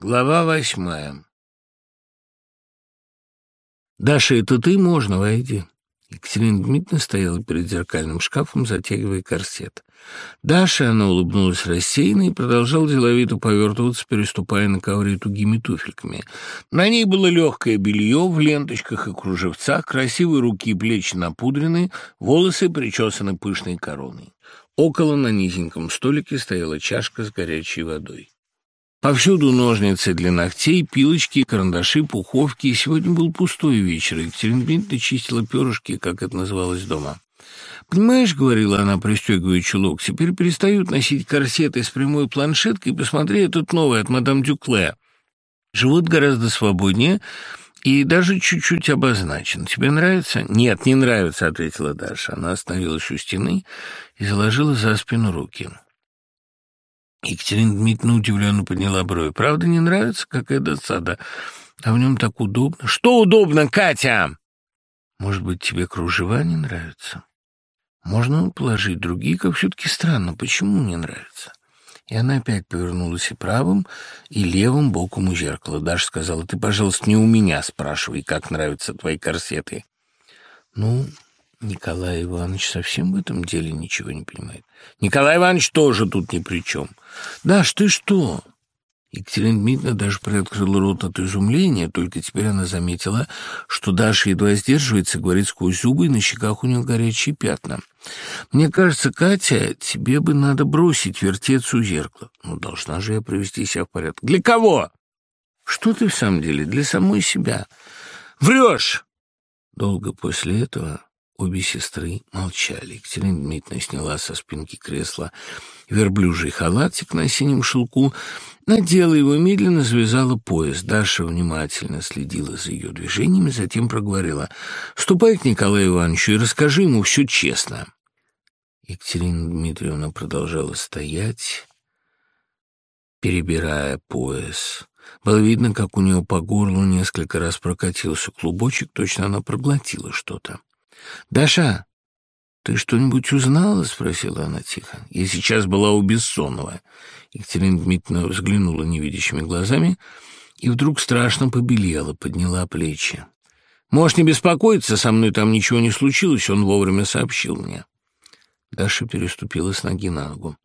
Глава восьмая. «Даша, это ты? Можно, войди». Екатерина Дмитриевна стояла перед зеркальным шкафом, затягивая корсет. Даша, она улыбнулась рассеянно и продолжала деловито повертываться, переступая на ковре тугими туфельками. На ней было легкое белье в ленточках и кружевцах, красивые руки и плечи напудрены, волосы причесаны пышной короной. Около на низеньком столике стояла чашка с горячей водой. Повсюду ножницы для ногтей, пилочки, карандаши, пуховки. Сегодня был пустой вечер. Екатерина Дмитриевна чистила перышки, как это называлось дома. «Понимаешь, — говорила она, пристегивая чулок, — теперь перестают носить корсеты с прямой планшеткой. Посмотри, этот новый от мадам Дюкле. Живут гораздо свободнее и даже чуть-чуть обозначен. Тебе нравится?» «Нет, не нравится», — ответила Даша. Она остановилась у стены и заложила за спину руки. Екатерина Дмитриевна удивленно подняла брови. «Правда, не нравится? Какая досада. А в нем так удобно». «Что удобно, Катя?» «Может быть, тебе кружева не нравятся? Можно положить другие, как все-таки странно. Почему не нравится?» И она опять повернулась и правым, и левым боком у зеркала. Даша сказала, «Ты, пожалуйста, не у меня спрашивай, как нравятся твои корсеты». «Ну, Николай Иванович совсем в этом деле ничего не понимает. Николай Иванович тоже тут ни при чем. Даш, ты что? Екатерина Дмитриевна даже приоткрыла рот от изумления, только теперь она заметила, что Даша едва сдерживается, говорит сквозь зубы, и на щеках у нее горячие пятна. «Мне кажется, Катя, тебе бы надо бросить вертеться у зеркала. Ну, должна же я привести себя в порядок. Для кого?» «Что ты в самом деле? Для самой себя». «Врешь!» Долго после этого Обе сестры молчали. Екатерина Дмитриевна сняла со спинки кресла верблюжий халатик на синем шелку, надела его, медленно завязала пояс. Даша внимательно следила за ее движениями, затем проговорила «Ступай к Николаю Ивановичу и расскажи ему все честно». Екатерина Дмитриевна продолжала стоять, перебирая пояс. Было видно, как у нее по горлу несколько раз прокатился клубочек, точно она проглотила что-то. «Даша, ты что-нибудь узнала?» — спросила она тихо. «Я сейчас была у Бессонова». Екатерина Дмитриевна взглянула невидящими глазами и вдруг страшно побелела, подняла плечи. «Можешь не беспокоиться, со мной там ничего не случилось, он вовремя сообщил мне». Даша переступила с ноги на ногу.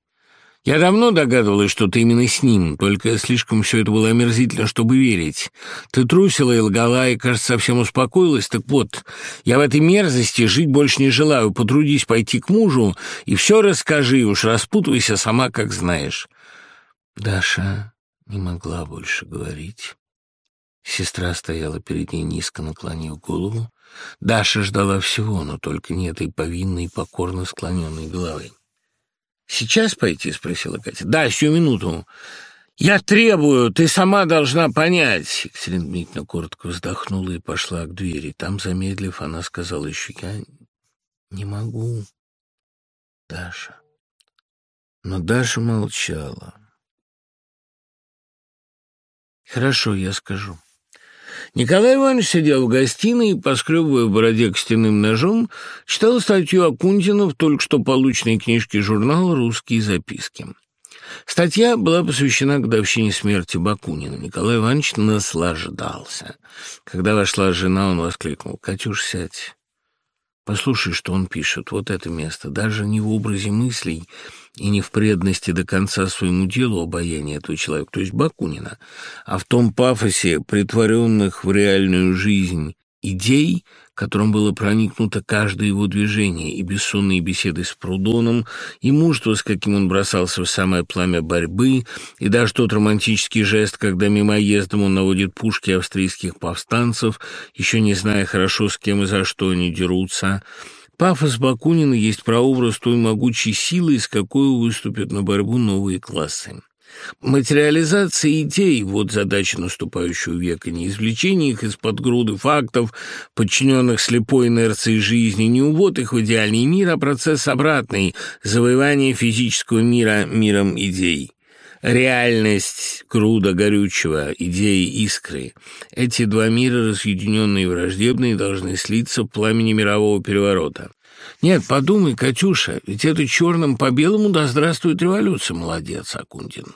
Я давно догадывалась, что ты именно с ним, только слишком все это было омерзительно, чтобы верить. Ты трусила и лгала, и, кажется, совсем успокоилась. Так вот, я в этой мерзости жить больше не желаю. Потрудись пойти к мужу и все расскажи, уж распутывайся сама, как знаешь». Даша не могла больше говорить. Сестра стояла перед ней, низко наклонив голову. Даша ждала всего, но только не этой повинной, покорно склоненной головы. «Сейчас пойти?» — спросила Катя. «Да, сию минуту. Я требую, ты сама должна понять». Екатерина Дмитриевна коротко вздохнула и пошла к двери. Там, замедлив, она сказала еще, «Я не могу, Даша». Но Даша молчала. «Хорошо, я скажу». Николай Иванович сидел в гостиной и, поскребывая в бороде костяным ножом, читал статью Акунтина в только что полученной книжке журнала «Русские записки». Статья была посвящена годовщине смерти Бакунина. Николай Иванович наслаждался. Когда вошла жена, он воскликнул «Катюш, сядь». Послушай, что он пишет. Вот это место. Даже не в образе мыслей и не в преданности до конца своему делу обаяния этого человека, то есть Бакунина, а в том пафосе, притворенных в реальную жизнь идей, которым было проникнуто каждое его движение, и бессонные беседы с Прудоном, и мужество, с каким он бросался в самое пламя борьбы, и даже тот романтический жест, когда мимоездом он наводит пушки австрийских повстанцев, еще не зная хорошо, с кем и за что они дерутся. Пафос Бакунина есть прообраз той могучей силы, с какой выступят на борьбу новые классы. Материализация идей – вот задача наступающего века, не извлечение их из-под груды фактов, подчиненных слепой инерции жизни, не увод их в идеальный мир, а процесс обратный – завоевание физического мира миром идей. Реальность груда горючего, идеи искры. Эти два мира, разъединенные и враждебные, должны слиться в пламени мирового переворота. Нет, подумай, Катюша, ведь это черным по белому да здравствует революция, молодец, Акундин.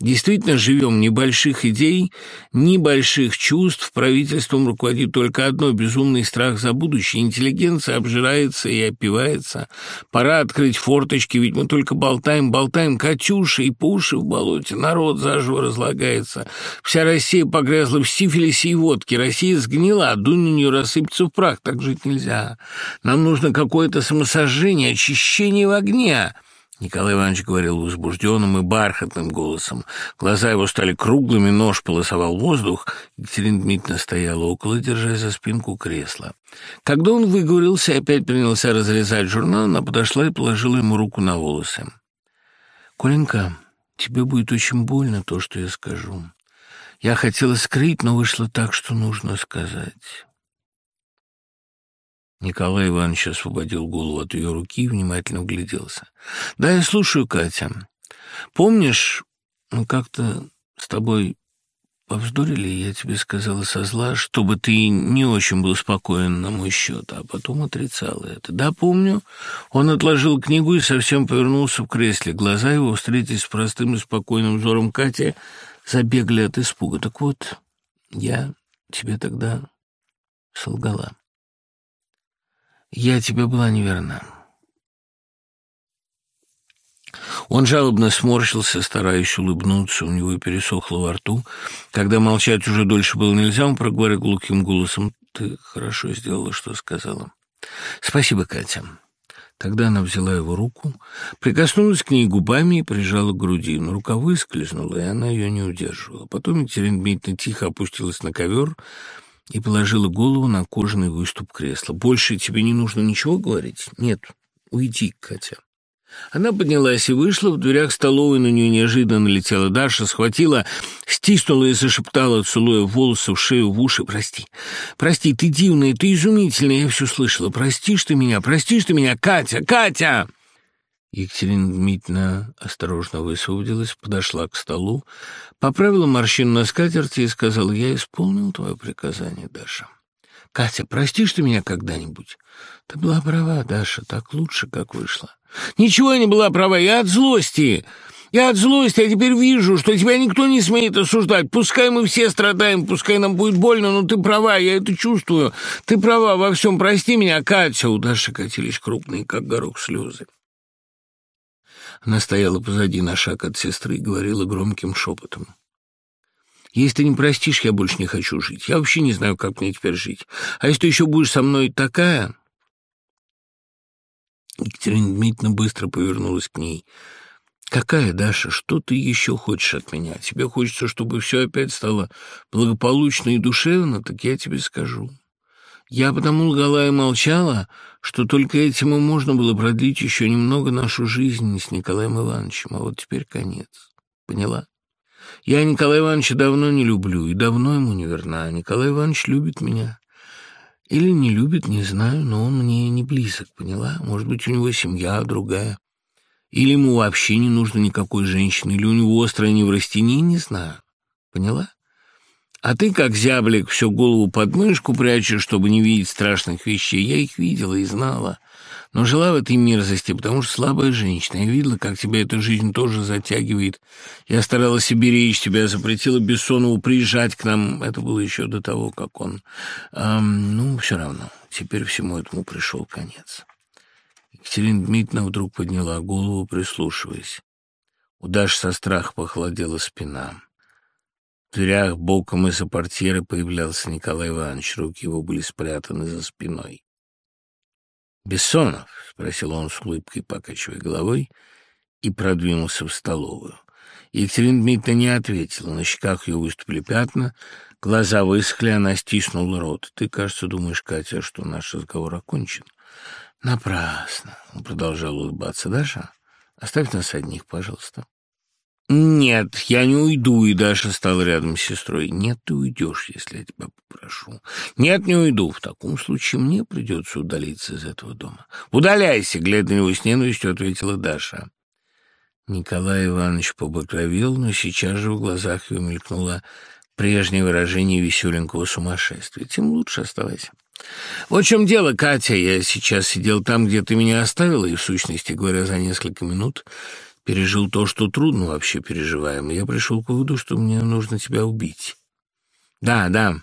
Действительно живем ни больших идей, ни больших чувств. Правительством руководит только одно – безумный страх за будущее. Интеллигенция обжирается и опивается. Пора открыть форточки, ведь мы только болтаем, болтаем, Катюша и пуши в болоте. Народ заживо разлагается. Вся Россия погрязла в сифилисе и водке. Россия сгнила, а дунь на нее рассыпется в прах. Так жить нельзя. Нам нужно какое-то самосожжение, очищение в огне. Николай Иванович говорил возбужденным и бархатным голосом. Глаза его стали круглыми, нож полосовал воздух. Екатерина Дмитриевна стояла около, держась за спинку кресла. Когда он выговорился и опять принялся разрезать журнал, она подошла и положила ему руку на волосы. «Коленька, тебе будет очень больно то, что я скажу. Я хотела скрыть, но вышло так, что нужно сказать». Николай Иванович освободил голову от ее руки и внимательно вгляделся. «Да, я слушаю, Катя. Помнишь, мы как-то с тобой повздорили, я тебе сказала со зла, чтобы ты не очень был спокоен на мой счет, а потом отрицала это. Да, помню. Он отложил книгу и совсем повернулся в кресле. Глаза его, встретились с простым и спокойным взором Кати, забегали от испуга. Так вот, я тебе тогда солгала. Я тебе была неверна. Он жалобно сморщился, стараясь улыбнуться, у него пересохло во рту. Когда молчать уже дольше было нельзя, он проговорил глухим голосом. «Ты хорошо сделала, что сказала». «Спасибо, Катя». Тогда она взяла его руку, прикоснулась к ней губами и прижала к груди, но рука выскользнула, и она ее не удерживала. Потом Екатерина Дмитриевна тихо опустилась на ковер, и положила голову на кожаный выступ кресла. «Больше тебе не нужно ничего говорить? Нет, уйди, Катя». Она поднялась и вышла. В дверях столовой на нее неожиданно налетела Даша, схватила, стиснула и зашептала, целуя волосы в шею, в уши. «Прости, прости, ты дивная, ты изумительная, я все слышала. Простишь ты меня, простишь ты меня, Катя, Катя!» Екатерина Дмитриевна осторожно высвободилась, подошла к столу, поправила морщину на скатерти и сказала, «Я исполнил твое приказание, Даша». «Катя, простишь ты меня когда-нибудь?» «Ты была права, Даша, так лучше, как вышло». «Ничего я не была права, я от злости!» Я от злости, я теперь вижу, что тебя никто не смеет осуждать. Пускай мы все страдаем, пускай нам будет больно, но ты права, я это чувствую. Ты права во всем, прости меня, Катя. У Даши катились крупные, как горох, слезы. Она стояла позади на шаг от сестры и говорила громким шепотом. «Если ты не простишь, я больше не хочу жить. Я вообще не знаю, как мне теперь жить. А если ты еще будешь со мной такая...» Екатерина Дмитриевна быстро повернулась к ней. «Какая, Даша, что ты еще хочешь от меня? Тебе хочется, чтобы все опять стало благополучно и душевно? Так я тебе скажу. Я потому лгала и молчала, что только этим и можно было продлить еще немного нашу жизнь с Николаем Ивановичем, а вот теперь конец. Поняла? Я Николая Ивановича давно не люблю и давно ему не верна. Николай Иванович любит меня. Или не любит, не знаю, но он мне не близок, поняла? Может быть, у него семья другая. Или ему вообще не нужно никакой женщины, или у него острая неврастения, не знаю. Поняла? А ты, как зяблик, всю голову под мышку прячешь, чтобы не видеть страшных вещей. Я их видела и знала. Но жила в этой мерзости, потому что слабая женщина. Я видела, как тебя эта жизнь тоже затягивает. Я старалась беречь тебя, запретила Бессонову приезжать к нам. Это было еще до того, как он... Эм, ну, все равно. Теперь всему этому пришел конец. Екатерина Дмитриевна вдруг подняла голову, прислушиваясь. У Даши со страха похолодела спина. В дверях боком из-за портьеры появлялся Николай Иванович. Руки его были спрятаны за спиной. «Бессонов?» — спросил он с улыбкой, покачивая головой, и продвинулся в столовую. Екатерина Дмитриевна не ответила. На щеках ее выступили пятна, глаза высохли, она стиснула рот. «Ты, кажется, думаешь, Катя, что наш разговор окончен?» «Напрасно!» — продолжал улыбаться. «Даша, оставь нас одних, пожалуйста». «Нет, я не уйду», и Даша стала рядом с сестрой. «Нет, ты уйдешь, если я тебя попрошу». «Нет, не уйду. В таком случае мне придется удалиться из этого дома». «Удаляйся», — глядя на него с ненавистью, ответила Даша. Николай Иванович побагровел, но сейчас же в глазах его мелькнуло прежнее выражение веселенького сумасшествия. «Тем лучше оставайся». «Вот в чем дело, Катя. Я сейчас сидел там, где ты меня оставила, и, в сущности говоря, за несколько минут пережил то, что трудно вообще переживаем, я пришел к выводу, что мне нужно тебя убить. Да, да.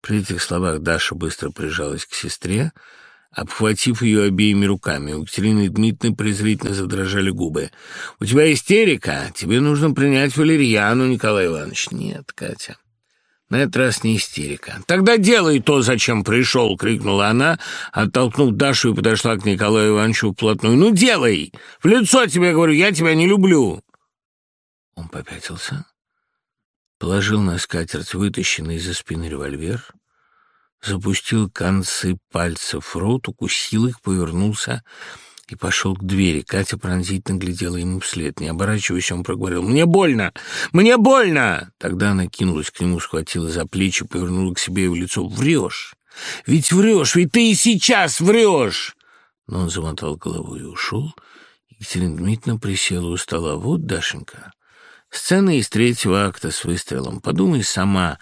При этих словах Даша быстро прижалась к сестре, обхватив ее обеими руками. У Екатерины Дмитриевны презрительно задрожали губы. «У тебя истерика. Тебе нужно принять валерьяну, Николай Иванович». «Нет, Катя, на этот раз не истерика. «Тогда делай то, зачем пришел!» — крикнула она, оттолкнув Дашу и подошла к Николаю Ивановичу вплотную. «Ну, делай! В лицо тебе говорю, я тебя не люблю!» Он попятился, положил на скатерть вытащенный из-за спины револьвер, запустил концы пальцев в рот, укусил их, повернулся и пошел к двери. Катя пронзительно глядела ему вслед. Не оборачиваясь, он проговорил «Мне больно! Мне больно!» Тогда она кинулась к нему, схватила за плечи, повернула к себе в лицо. «Врешь! Ведь врешь! Ведь ты и сейчас врешь!» Но он замотал головой и ушел. Екатерина Дмитриевна присела у стола. «Вот, Дашенька, сцена из третьего акта с выстрелом. Подумай сама,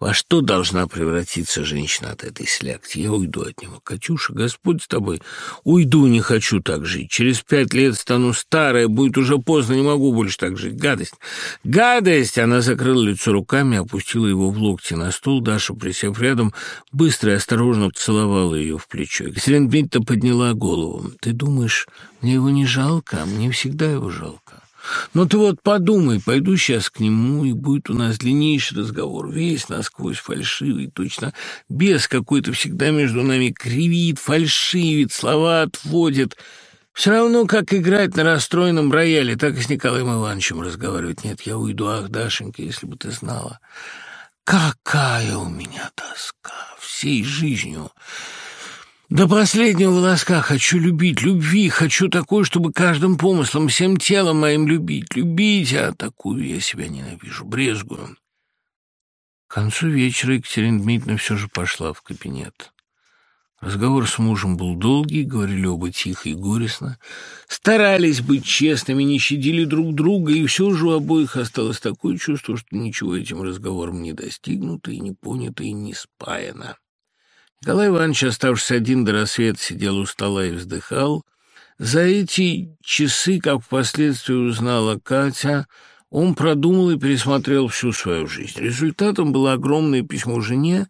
во что должна превратиться женщина от этой слякти? Я уйду от него. Катюша, Господь с тобой. Уйду, не хочу так жить. Через пять лет стану старая, будет уже поздно, не могу больше так жить. Гадость. Гадость! Она закрыла лицо руками, опустила его в локти на стол. Даша, присев рядом, быстро и осторожно поцеловала ее в плечо. Екатерина Дмитриевна подняла голову. Ты думаешь, мне его не жалко? Мне всегда его жалко. Но ты вот подумай, пойду сейчас к нему, и будет у нас длиннейший разговор, весь насквозь фальшивый, точно без какой-то всегда между нами кривит, фальшивит, слова отводит. Все равно, как играть на расстроенном рояле, так и с Николаем Ивановичем разговаривать. Нет, я уйду, ах, Дашенька, если бы ты знала. Какая у меня тоска всей жизнью. До последнего волоска хочу любить, любви, хочу такой, чтобы каждым помыслом, всем телом моим любить, любить, а такую я себя ненавижу, брезгую. К концу вечера Екатерина Дмитриевна все же пошла в кабинет. Разговор с мужем был долгий, говорили оба тихо и горестно. Старались быть честными, не щадили друг друга, и все же у обоих осталось такое чувство, что ничего этим разговором не достигнуто и не понято и не спаяно. Николай Иванович, оставшись один до рассвета, сидел у стола и вздыхал. За эти часы, как впоследствии узнала Катя, он продумал и пересмотрел всю свою жизнь. Результатом было огромное письмо жене,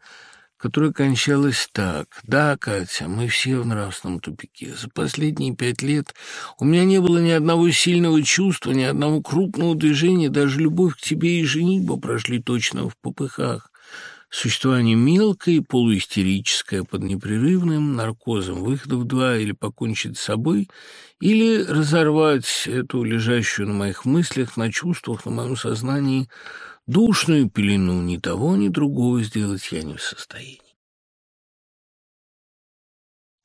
которое кончалось так. «Да, Катя, мы все в нравственном тупике. За последние пять лет у меня не было ни одного сильного чувства, ни одного крупного движения, даже любовь к тебе и женитьба прошли точно в попыхах. Существование мелкое, полуистерическое, под непрерывным наркозом, выходов два или покончить с собой, или разорвать эту лежащую на моих мыслях, на чувствах, на моем сознании душную пелену. Ни того, ни другого сделать я не в состоянии.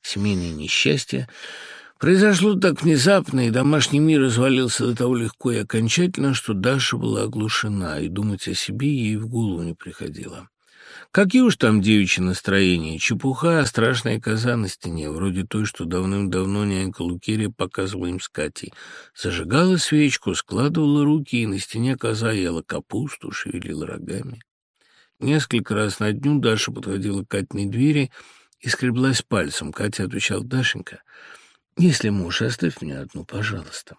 Семейное несчастье произошло так внезапно, и домашний мир развалился до того легко и окончательно, что Даша была оглушена, и думать о себе ей в голову не приходило. Какие уж там девичьи настроения, чепуха, страшная коза на стене, вроде той, что давным-давно нянька Лукерия показывала им с Катей. Зажигала свечку, складывала руки, и на стене коза ела капусту, шевелила рогами. Несколько раз на дню Даша подходила к Катиной двери и скреблась пальцем. Катя отвечала, «Дашенька, если муж, оставь меня одну, пожалуйста».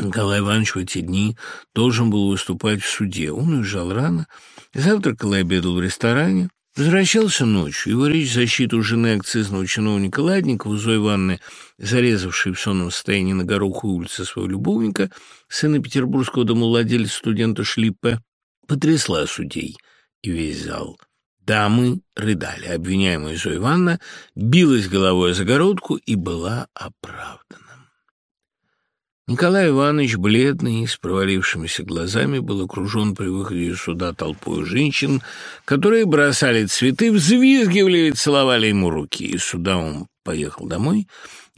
Николай Иванович в эти дни должен был выступать в суде. Он уезжал рано, завтракал и обедал в ресторане, возвращался ночью. Его речь в защиту жены акцизного чиновника Ладникова, Зои Ивановны, зарезавшей в сонном состоянии на гороху улице своего любовника, сына петербургского домовладельца студента Шлиппе, потрясла судей и весь зал. Дамы рыдали. Обвиняемая Зоя Ивановна билась головой о загородку и была оправдана. Николай Иванович, бледный, с провалившимися глазами, был окружен при выходе из суда толпой женщин, которые бросали цветы, взвизгивали и целовали ему руки. Из суда он поехал домой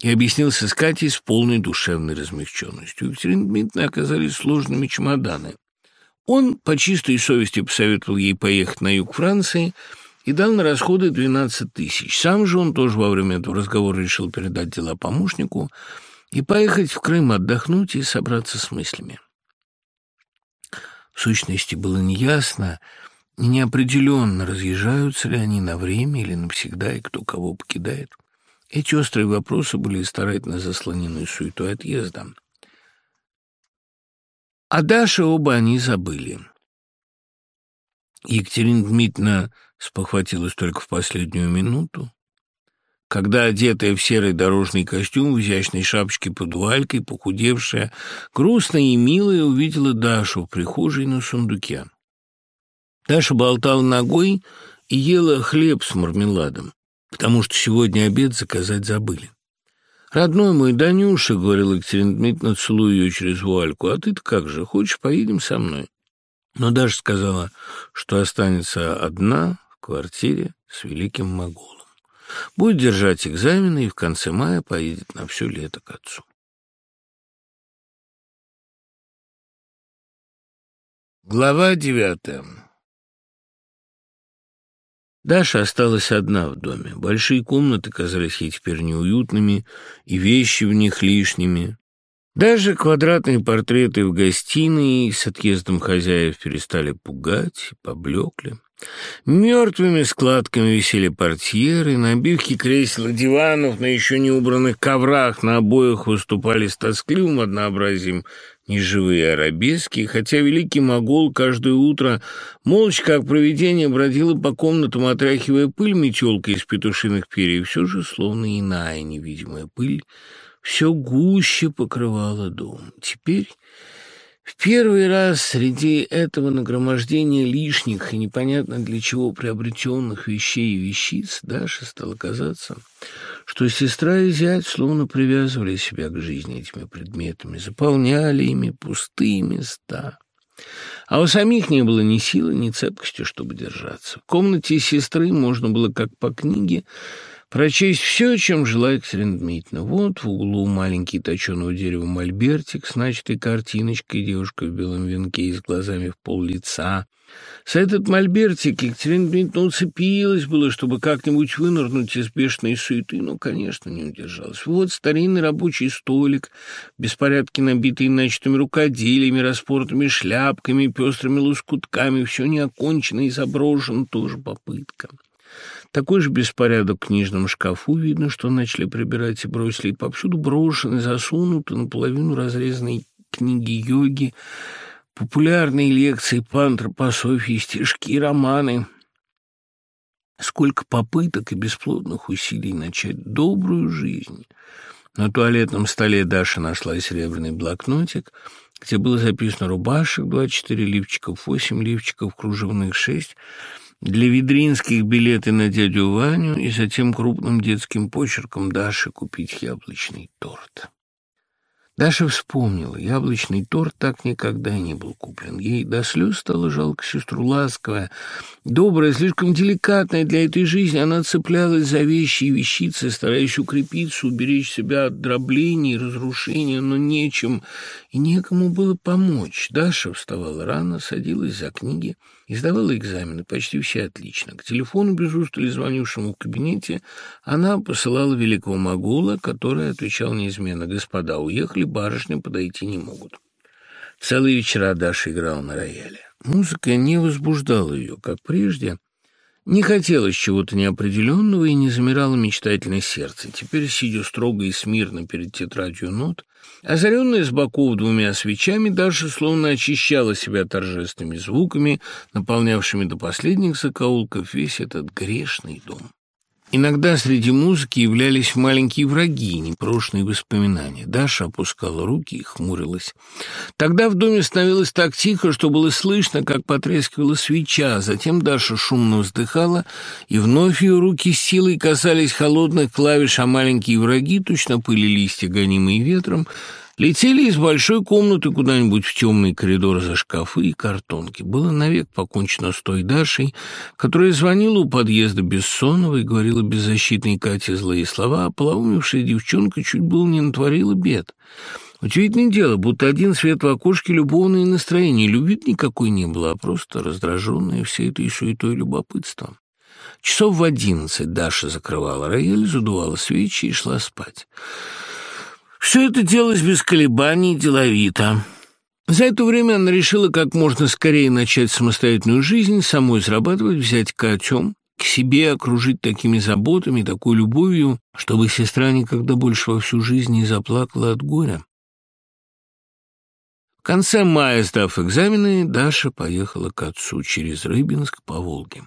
и объяснился с Катей с полной душевной размягченностью. У Екатерины Дмитриевны оказались сложными чемоданы. Он по чистой совести посоветовал ей поехать на юг Франции и дал на расходы 12 тысяч. Сам же он тоже во время этого разговора решил передать дела помощнику – и поехать в Крым отдохнуть и собраться с мыслями. В сущности, было неясно и неопределенно, разъезжаются ли они на время или навсегда, и кто кого покидает. Эти острые вопросы были старательно заслонены суетой отъезда. А Даша оба они забыли. Екатерина Дмитриевна спохватилась только в последнюю минуту, когда, одетая в серый дорожный костюм, в изящной шапочке под вуалькой, похудевшая, грустная и милая, увидела Дашу в прихожей на сундуке. Даша болтала ногой и ела хлеб с мармеладом, потому что сегодня обед заказать забыли. «Родной мой, Данюша», — говорила Екатерина Дмитриевна, целуя ее через вуальку, — «а ты-то как же, хочешь, поедем со мной?» Но Даша сказала, что останется одна в квартире с великим моголом. Будет держать экзамены и в конце мая поедет на все лето к отцу. Глава девятая Даша осталась одна в доме. Большие комнаты казались ей теперь неуютными, и вещи в них лишними. Даже квадратные портреты в гостиной с отъездом хозяев перестали пугать, поблекли. Мертвыми складками висели портьеры, на обивке кресел и диванов, на еще не убранных коврах на обоях выступали с тоскливым однообразием неживые арабески, хотя великий могол каждое утро молча, как провидение, бродила по комнатам, отряхивая пыль метелкой из петушиных перьев, все же словно иная невидимая пыль все гуще покрывала дом. Теперь в первый раз среди этого нагромождения лишних и непонятно для чего приобретенных вещей и вещиц Даша стало казаться, что сестра и зять словно привязывали себя к жизни этими предметами, заполняли ими пустые места. А у самих не было ни силы, ни цепкости, чтобы держаться. В комнате сестры можно было, как по книге, прочесть все, чем жила Екатерина. Вот в углу маленький точеного дерева мольбертик с начатой картиночкой, девушка в белом венке и с глазами в пол лица. С этот мольбертик Екатерина Дмитриевна уцепилась было, чтобы как-нибудь вынырнуть из бешеной суеты, но, конечно, не удержалась. Вот старинный рабочий столик, в беспорядке набитый начатыми рукоделиями, распортыми шляпками, пестрыми лоскутками, все не окончено и заброшено, тоже попытка. Такой же беспорядок в книжном шкафу. Видно, что начали прибирать и бросили. Повсюду брошены, засунуты, наполовину разрезанные книги йоги, популярные лекции по антропософии, стишки, романы. Сколько попыток и бесплодных усилий начать добрую жизнь. На туалетном столе Даша нашла серебряный блокнотик, где было записано рубашек 24 лифчиков, 8 лифчиков, кружевных 6, для ведринских билеты на дядю Ваню и затем крупным детским почерком Даше купить яблочный торт. Даша вспомнила, яблочный торт так никогда и не был куплен. Ей до слез стало жалко сестру ласковая, добрая, слишком деликатная для этой жизни. Она цеплялась за вещи и вещицы, стараясь укрепиться, уберечь себя от дроблений и разрушения, но нечем и некому было помочь. Даша вставала рано, садилась за книги и сдавала экзамены, почти все отлично. К телефону без устали звонившему в кабинете она посылала великого Магула, который отвечал неизменно «Господа, уехали, барышни подойти не могут». Целые вечера Даша играла на рояле. Музыка не возбуждала ее, как прежде, не хотелось чего-то неопределенного и не замирало мечтательное сердце. Теперь, сидя строго и смирно перед тетрадью нот, озаренная с боков двумя свечами, Даша словно очищала себя торжественными звуками, наполнявшими до последних закоулков весь этот грешный дом. Иногда среди музыки являлись маленькие враги, непрошенные воспоминания. Даша опускала руки и хмурилась. Тогда в доме становилось так тихо, что было слышно, как потрескивала свеча. Затем Даша шумно вздыхала, и вновь ее руки с силой касались холодных клавиш, а маленькие враги, точно пыли листья, гонимые ветром, Летели из большой комнаты куда-нибудь в темный коридор за шкафы и картонки. Было навек покончено с той Дашей, которая звонила у подъезда Бессонова и говорила беззащитной Кате злые слова, а полоумевшая девчонка чуть было не натворила бед. Удивительное дело, будто один свет в окошке любовное настроение. Любви никакой не было, а просто раздраженное всей этой суетой любопытством. Часов в одиннадцать Даша закрывала рояль, задувала свечи и шла спать. Все это делалось без колебаний, деловито. За это время она решила как можно скорее начать самостоятельную жизнь, самой зарабатывать, взять Катю к себе, окружить такими заботами, такой любовью, чтобы сестра никогда больше во всю жизнь не заплакала от горя. В конце мая, сдав экзамены, Даша поехала к отцу через Рыбинск по Волге.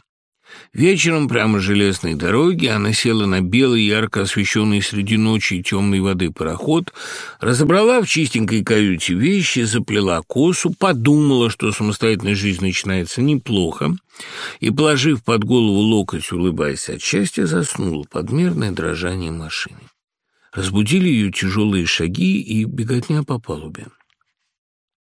Вечером прямо с железной дороги она села на белый, ярко освещенный среди ночи и темной воды пароход, разобрала в чистенькой каюте вещи, заплела косу, подумала, что самостоятельная жизнь начинается неплохо, и, положив под голову локоть, улыбаясь от счастья, заснула под мерное дрожание машины. Разбудили ее тяжелые шаги и беготня по палубе.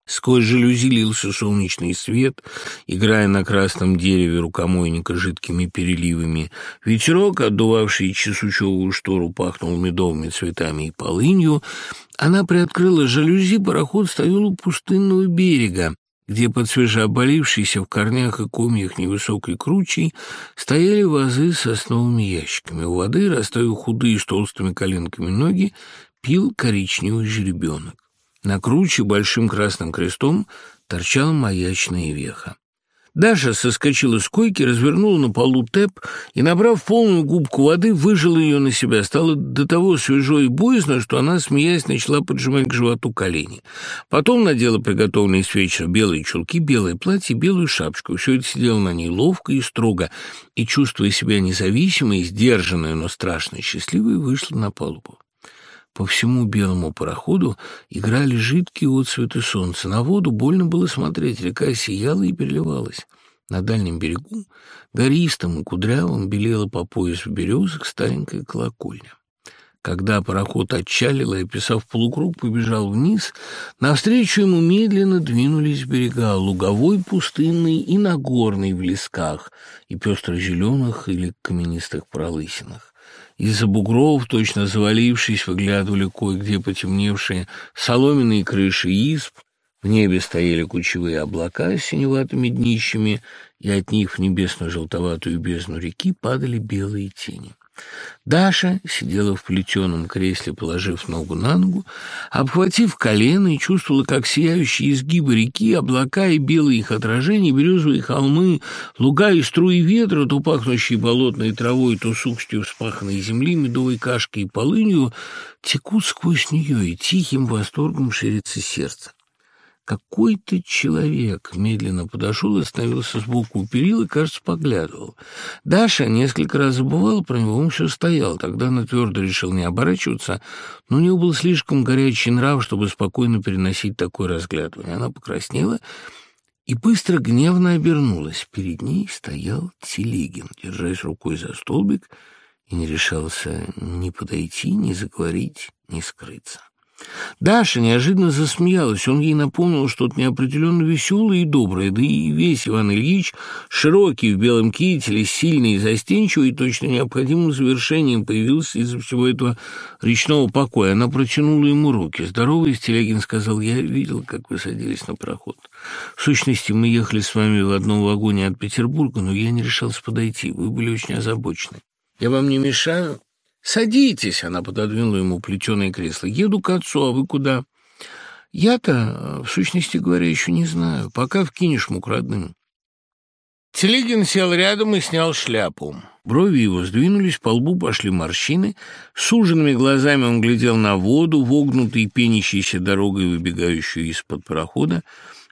Сквозь жалюзи лился солнечный свет, играя на красном дереве рукомойника жидкими переливами. Ветерок, отдувавший чесучевую штору, пахнул медовыми цветами и полынью. Она приоткрыла жалюзи, пароход стоял у пустынного берега, где под свежеоболившейся в корнях и комьях невысокой кручей стояли вазы с сосновыми ящиками. У воды, расставив худые с толстыми коленками ноги, пил коричневый жеребенок. На круче большим красным крестом торчала маячная веха. Даша соскочила с койки, развернула на полу тэп и, набрав полную губку воды, выжила ее на себя. Стало до того свежо и боязно, что она, смеясь, начала поджимать к животу колени. Потом надела приготовленные с вечера белые чулки, белое платье, белую шапочку. Все это сидело на ней ловко и строго, и, чувствуя себя независимой, сдержанной, но страшно счастливой, вышла на палубу. По всему белому пароходу играли жидкие отцветы солнца. На воду больно было смотреть, река сияла и переливалась. На дальнем берегу, гористым и кудрявым, белела по пояс в березах старенькая колокольня. Когда пароход отчалил и, описав полукруг, побежал вниз, навстречу ему медленно двинулись берега, луговой пустынный и нагорный в лесках, и пестро-зеленых или каменистых пролысинах. Из-за бугров, точно завалившись, выглядывали кое-где потемневшие соломенные крыши изб, в небе стояли кучевые облака с синеватыми днищами, и от них в небесно-желтоватую бездну реки падали белые тени. Даша сидела в плетеном кресле, положив ногу на ногу, обхватив колено и чувствовала, как сияющие изгибы реки, облака и белые их отражения, березовые холмы, луга и струи ветра, то пахнущие болотной травой, то сухостью вспаханной земли, медовой кашкой и полынью, текут сквозь нее, и тихим восторгом ширится сердце. Какой-то человек медленно подошел и остановился сбоку у перил и, кажется, поглядывал. Даша несколько раз забывала про него, он все стоял. Тогда она твердо решил не оборачиваться, но у него был слишком горячий нрав, чтобы спокойно переносить такое разглядывание. Она покраснела и быстро гневно обернулась. Перед ней стоял Телегин, держась рукой за столбик, и не решался ни подойти, ни заговорить, ни скрыться. Даша неожиданно засмеялась. Он ей напомнил что-то неопределенно веселое и доброе. Да и весь Иван Ильич, широкий в белом кителе, сильный и застенчивый, точно необходимым завершением появился из-за всего этого речного покоя. Она протянула ему руки. «Здоровый, Телегин сказал, я видел, как вы садились на проход. В сущности, мы ехали с вами в одном вагоне от Петербурга, но я не решался подойти. Вы были очень озабочены. Я вам не мешаю?» «Садитесь!» — она пододвинула ему плетеное кресло. «Еду к отцу, а вы куда?» «Я-то, в сущности говоря, еще не знаю. Пока в Кинешму к родным». Телегин сел рядом и снял шляпу. Брови его сдвинулись, по лбу пошли морщины. Суженными глазами он глядел на воду, вогнутой пенящейся дорогой, выбегающую из-под парохода.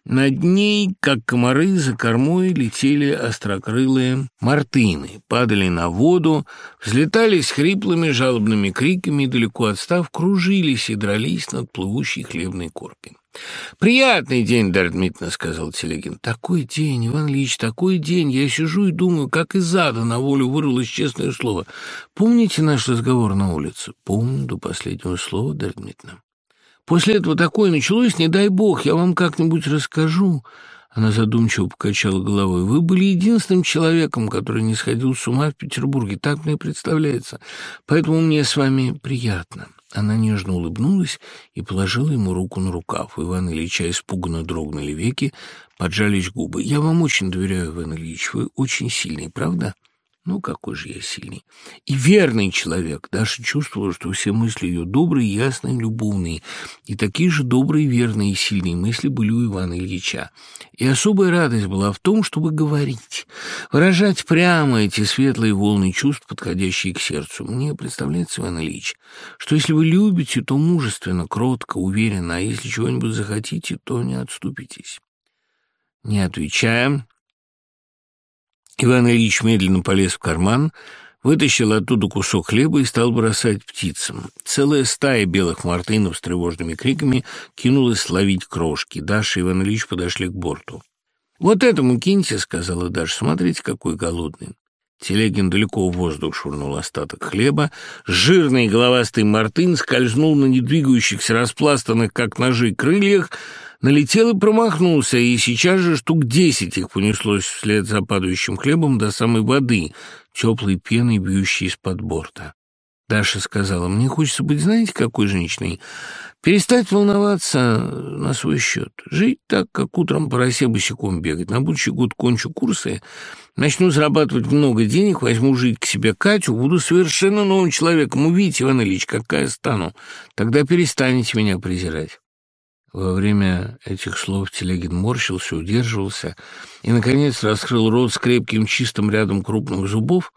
Над ней, как комары, за кормой летели острокрылые мартыны, падали на воду, взлетали с хриплыми жалобными криками, далеко отстав, кружились и дрались над плывущей хлебной коркой. «Приятный день, Дарья Дмитриевна», — сказал Телегин. «Такой день, Иван Ильич, такой день. Я сижу и думаю, как из ада на волю вырвалось честное слово. Помните наш разговор на улице?» «Помню до последнего слова, Дарья Дмитриевна». После этого такое началось, не дай бог, я вам как-нибудь расскажу». Она задумчиво покачала головой. «Вы были единственным человеком, который не сходил с ума в Петербурге. Так мне представляется. Поэтому мне с вами приятно». Она нежно улыбнулась и положила ему руку на рукав. Иван Ильича испуганно дрогнули веки, поджались губы. «Я вам очень доверяю, Иван Ильич. Вы очень сильный, правда?» Ну, какой же я сильный. И верный человек. Даша чувствовала, что все мысли ее добрые, ясные, любовные. И такие же добрые, верные и сильные мысли были у Ивана Ильича. И особая радость была в том, чтобы говорить. выражать прямо эти светлые волны чувств, подходящие к сердцу. Мне представляется, Иван Ильич, что если вы любите, то мужественно, кротко, уверенно, а если чего-нибудь захотите, то не отступитесь. Не отвечая, Иван Ильич медленно полез в карман, вытащил оттуда кусок хлеба и стал бросать птицам. Целая стая белых мартынов с тревожными криками кинулась ловить крошки. Даша и Иван Ильич подошли к борту. «Вот этому киньте», — сказала Даша, — «смотрите, какой голодный». Телегин далеко в воздух швырнул остаток хлеба. Жирный головастый мартын скользнул на недвигающихся, распластанных, как ножи, крыльях, налетел и промахнулся, и сейчас же штук десять их понеслось вслед за падающим хлебом до самой воды, теплой пеной, бьющей из-под борта. Даша сказала, «Мне хочется быть, знаете, какой женщиной? Перестать волноваться на свой счет. Жить так, как утром по росе босиком бегать. На будущий год кончу курсы, начну зарабатывать много денег, возьму жить к себе Катю, буду совершенно новым человеком. Увидите, Иван Ильич, какая стану. Тогда перестанете меня презирать». Во время этих слов Телегин морщился, удерживался и, наконец, раскрыл рот с крепким чистым рядом крупных зубов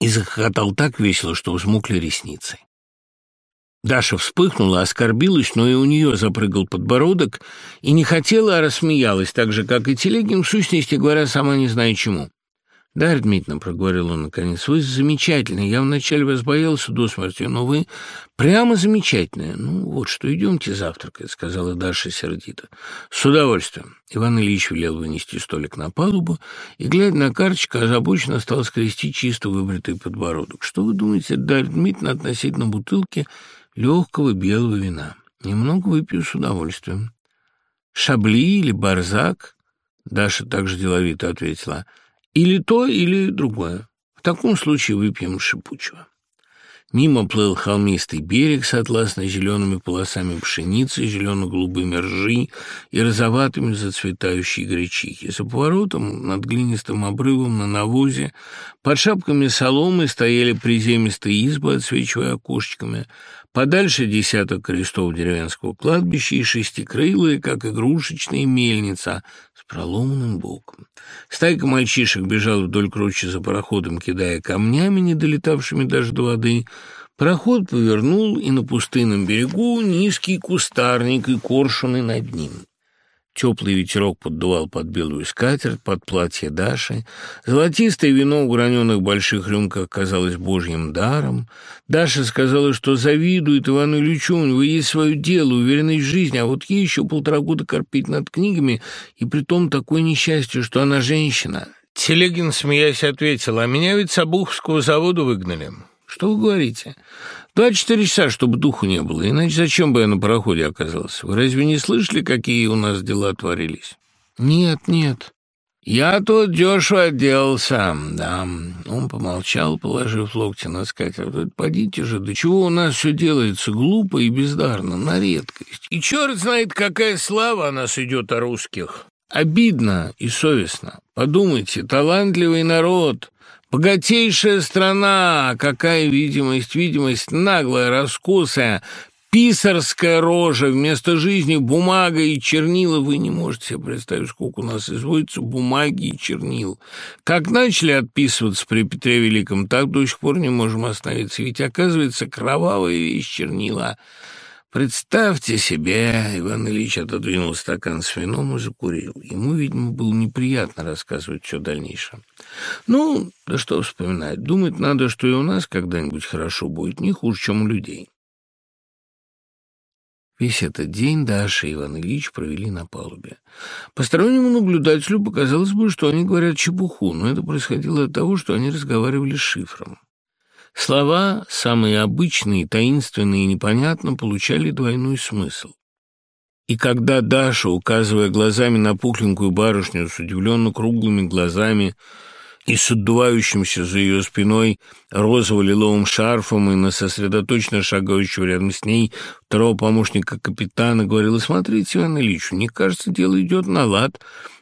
и захохотал так весело, что взмукли ресницы. Даша вспыхнула, оскорбилась, но и у нее запрыгал подбородок и не хотела, а рассмеялась, так же, как и Телегин, в сущности говоря, сама не зная чему. «Дарья Дмитриевна», — проговорил он наконец, — «вы замечательная. Я вначале вас боялся до смерти, но вы прямо замечательная. Ну, вот что, идемте завтракать», — сказала Даша сердито. «С удовольствием». Иван Ильич велел вынести столик на палубу и, глядя на карточку, озабоченно стал скрести чисто выбритый подбородок. «Что вы думаете, Дарья Дмитриевна, относительно бутылки легкого белого вина? Немного выпью с удовольствием». «Шабли или Барзак?» Даша также деловито ответила — или то, или другое. В таком случае выпьем шипучего. Мимо плыл холмистый берег с атласно-зелеными полосами пшеницы, зелено-голубыми ржи и розоватыми зацветающей гречихи. За поворотом над глинистым обрывом на навозе под шапками соломы стояли приземистые избы, отсвечивая окошечками. Подальше десяток крестов деревенского кладбища и шестикрылые, как игрушечная мельница, проломанным боком. Стайка мальчишек бежала вдоль кручи за пароходом, кидая камнями, не долетавшими даже до воды. Пароход повернул, и на пустынном берегу низкий кустарник и коршуны над ним. Теплый ветерок поддувал под белую скатерть, под платье Даши. Золотистое вино в граненых больших рюмках казалось божьим даром. Даша сказала, что завидует Ивану Ильичу, у него есть свое дело, уверенность в жизни, а вот ей еще полтора года корпеть над книгами, и при том такое несчастье, что она женщина. Телегин, смеясь, ответил, а меня ведь с Обуховского завода выгнали. Что вы говорите? Два-четыре часа, чтобы духу не было, иначе зачем бы я на пароходе оказался? Вы разве не слышали, какие у нас дела творились? Нет, нет. Я тут дешево отделался, да. Он помолчал, положив локти на скатерть. Подите же, до чего у нас все делается глупо и бездарно, на редкость. И черт знает, какая слава о нас идет о русских. Обидно и совестно. Подумайте, талантливый народ, Богатейшая страна, какая видимость, видимость наглая, раскосая, писарская рожа, вместо жизни бумага и чернила. Вы не можете себе представить, сколько у нас изводится бумаги и чернил. Как начали отписываться при Петре Великом, так до сих пор не можем остановиться. Ведь, оказывается, кровавая вещь чернила — Представьте себе, Иван Ильич отодвинул стакан с вином и закурил. Ему, видимо, было неприятно рассказывать все дальнейшее. Ну, да что вспоминать. Думать надо, что и у нас когда-нибудь хорошо будет, не хуже, чем у людей. Весь этот день Даша и Иван Ильич провели на палубе. Постороннему наблюдателю показалось бы, что они говорят чепуху, но это происходило от того, что они разговаривали с шифром. Слова, самые обычные, таинственные и непонятно, получали двойной смысл. И когда Даша, указывая глазами на пухленькую барышню с удивленно круглыми глазами и с отдувающимся за ее спиной розово-лиловым шарфом и на сосредоточенно шагающего рядом с ней второго помощника капитана, говорила, «Смотрите, Иван Ильич, мне кажется, дело идет на лад».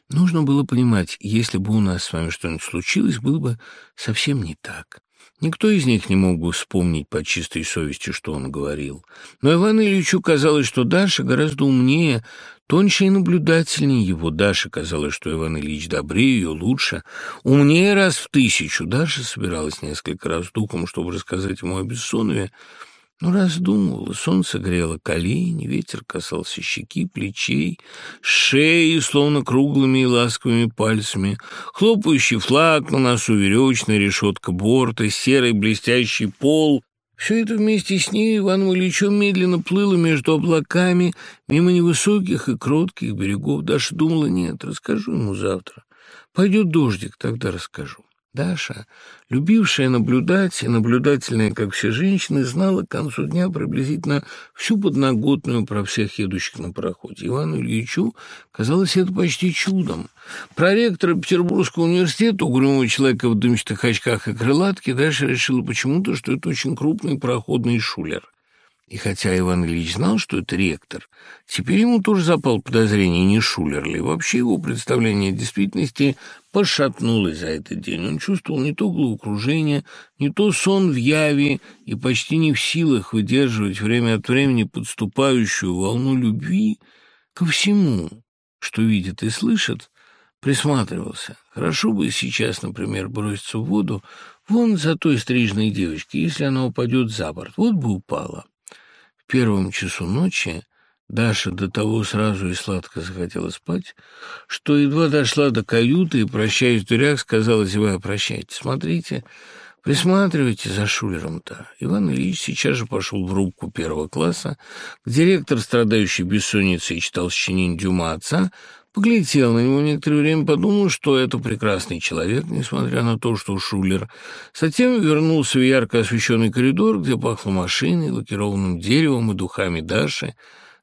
Нужно было понимать, если бы у нас с вами что-нибудь случилось, было бы совсем не так. Никто из них не мог бы вспомнить по чистой совести, что он говорил. Но Ивану Ильичу казалось, что Даша гораздо умнее, Тоньше и наблюдательнее его Даша казалось, что Иван Ильич добрее ее, лучше, умнее раз в тысячу. Даша собиралась несколько раз духом, чтобы рассказать ему о Бессонове, но раздумывала. Солнце грело колени, ветер касался щеки, плечей, шеи, словно круглыми и ласковыми пальцами, хлопающий флаг на носу, веревочная решетка борта, серый блестящий пол, все это вместе с ней Иваном Ильичем медленно плыло между облаками, мимо невысоких и кротких берегов. Даша думала, нет, расскажу ему завтра. Пойдет дождик, тогда расскажу. Даша, любившая наблюдать и наблюдательная, как все женщины, знала к концу дня приблизительно всю подноготную про всех едущих на пароходе. Ивану Ильичу казалось это почти чудом. Проректора Петербургского университета, угрюмого человека в дымчатых очках и крылатке, Даша решила почему-то, что это очень крупный пароходный шулер. И хотя Иван Ильич знал, что это ректор, теперь ему тоже запал подозрение, не шулер ли. Вообще его представление о действительности пошатнулось за этот день. Он чувствовал не то головокружение, не то сон в яве и почти не в силах выдерживать время от времени подступающую волну любви ко всему, что видит и слышит, присматривался. Хорошо бы сейчас, например, броситься в воду вон за той стрижной девочкой, если она упадет за борт. Вот бы упала первом часу ночи Даша до того сразу и сладко захотела спать, что едва дошла до каюты и, прощаясь в дверях, сказала, зевая, прощайте, смотрите, присматривайте за Шулером-то. Иван Ильич сейчас же пошел в рубку первого класса, где директор, страдающий бессонницей, читал сочинение Дюма отца, Поглядел на него некоторое время, подумал, что это прекрасный человек, несмотря на то, что Шулер. Затем вернулся в ярко освещенный коридор, где пахло машиной, лакированным деревом и духами Даши.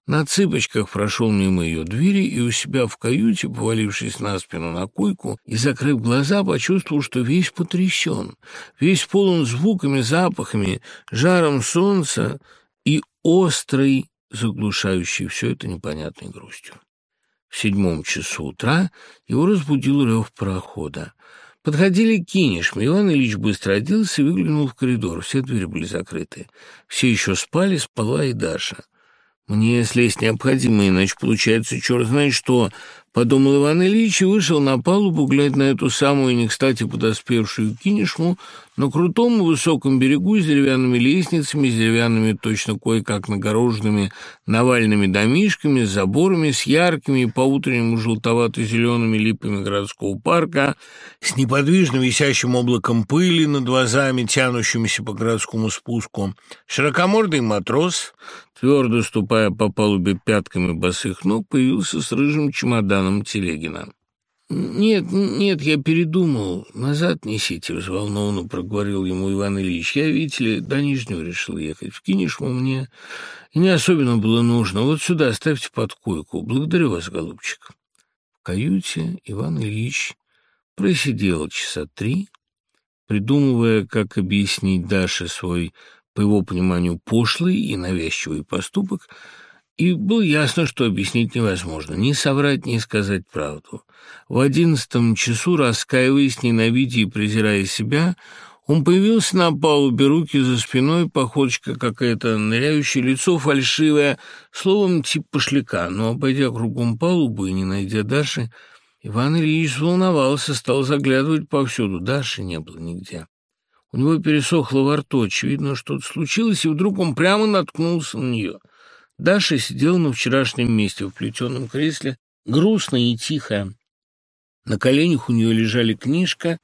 На цыпочках прошел мимо ее двери и у себя в каюте, повалившись на спину на койку и закрыв глаза, почувствовал, что весь потрясен, весь полон звуками, запахами, жаром солнца и острой, заглушающей все это непонятной грустью. В седьмом часу утра его разбудил рев парохода. Подходили к кинешме. Иван Ильич быстро оделся и выглянул в коридор. Все двери были закрыты. Все еще спали, спала и Даша. «Мне слезть необходимо, иначе получается черт знает что», — подумал Иван Ильич и вышел на палубу, глядя на эту самую не кстати подоспевшую кинешму, на крутом и высоком берегу с деревянными лестницами, с деревянными, точно кое-как нагороженными навальными домишками, с заборами, с яркими по-утреннему желтовато-зелеными липами городского парка, с неподвижно висящим облаком пыли над вазами, тянущимися по городскому спуску. Широкомордый матрос, твердо ступая по палубе пятками босых ног, появился с рыжим чемоданом Телегина. «Нет, нет, я передумал. Назад несите», — взволнованно проговорил ему Иван Ильич. «Я, видите ли, до Нижнего решил ехать. В Кинешму мне не особенно было нужно. Вот сюда ставьте под койку. Благодарю вас, голубчик». В каюте Иван Ильич просидел часа три, придумывая, как объяснить Даше свой, по его пониманию, пошлый и навязчивый поступок — и было ясно, что объяснить невозможно, ни соврать, ни сказать правду. В одиннадцатом часу, раскаиваясь, ненавидя и презирая себя, он появился на палубе, руки за спиной, походочка какая-то ныряющая, лицо фальшивое, словом, тип пошляка. Но, обойдя кругом палубу и не найдя Даши, Иван Ильич волновался, стал заглядывать повсюду. Даши не было нигде. У него пересохло во рту, очевидно, что-то случилось, и вдруг он прямо наткнулся на нее — Даша сидела на вчерашнем месте в плетеном кресле, грустная и тихая. На коленях у нее лежали книжка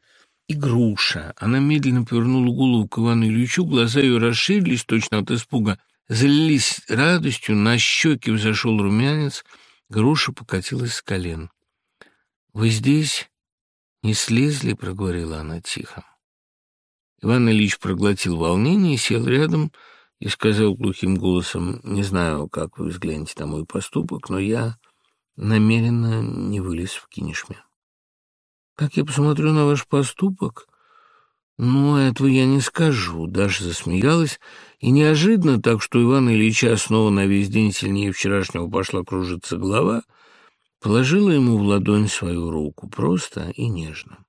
и груша. Она медленно повернула голову к Ивану Ильичу, глаза ее расширились точно от испуга, залились радостью, на щеки взошел румянец, груша покатилась с колен. «Вы здесь не слезли?» — проговорила она тихо. Иван Ильич проглотил волнение сел рядом, — и сказал глухим голосом, «Не знаю, как вы взглянете на мой поступок, но я намеренно не вылез в кинешме». «Как я посмотрю на ваш поступок?» «Ну, этого я не скажу», — Даша засмеялась, и неожиданно, так что Иван Ильича снова на весь день сильнее вчерашнего пошла кружиться голова, положила ему в ладонь свою руку, просто и нежно.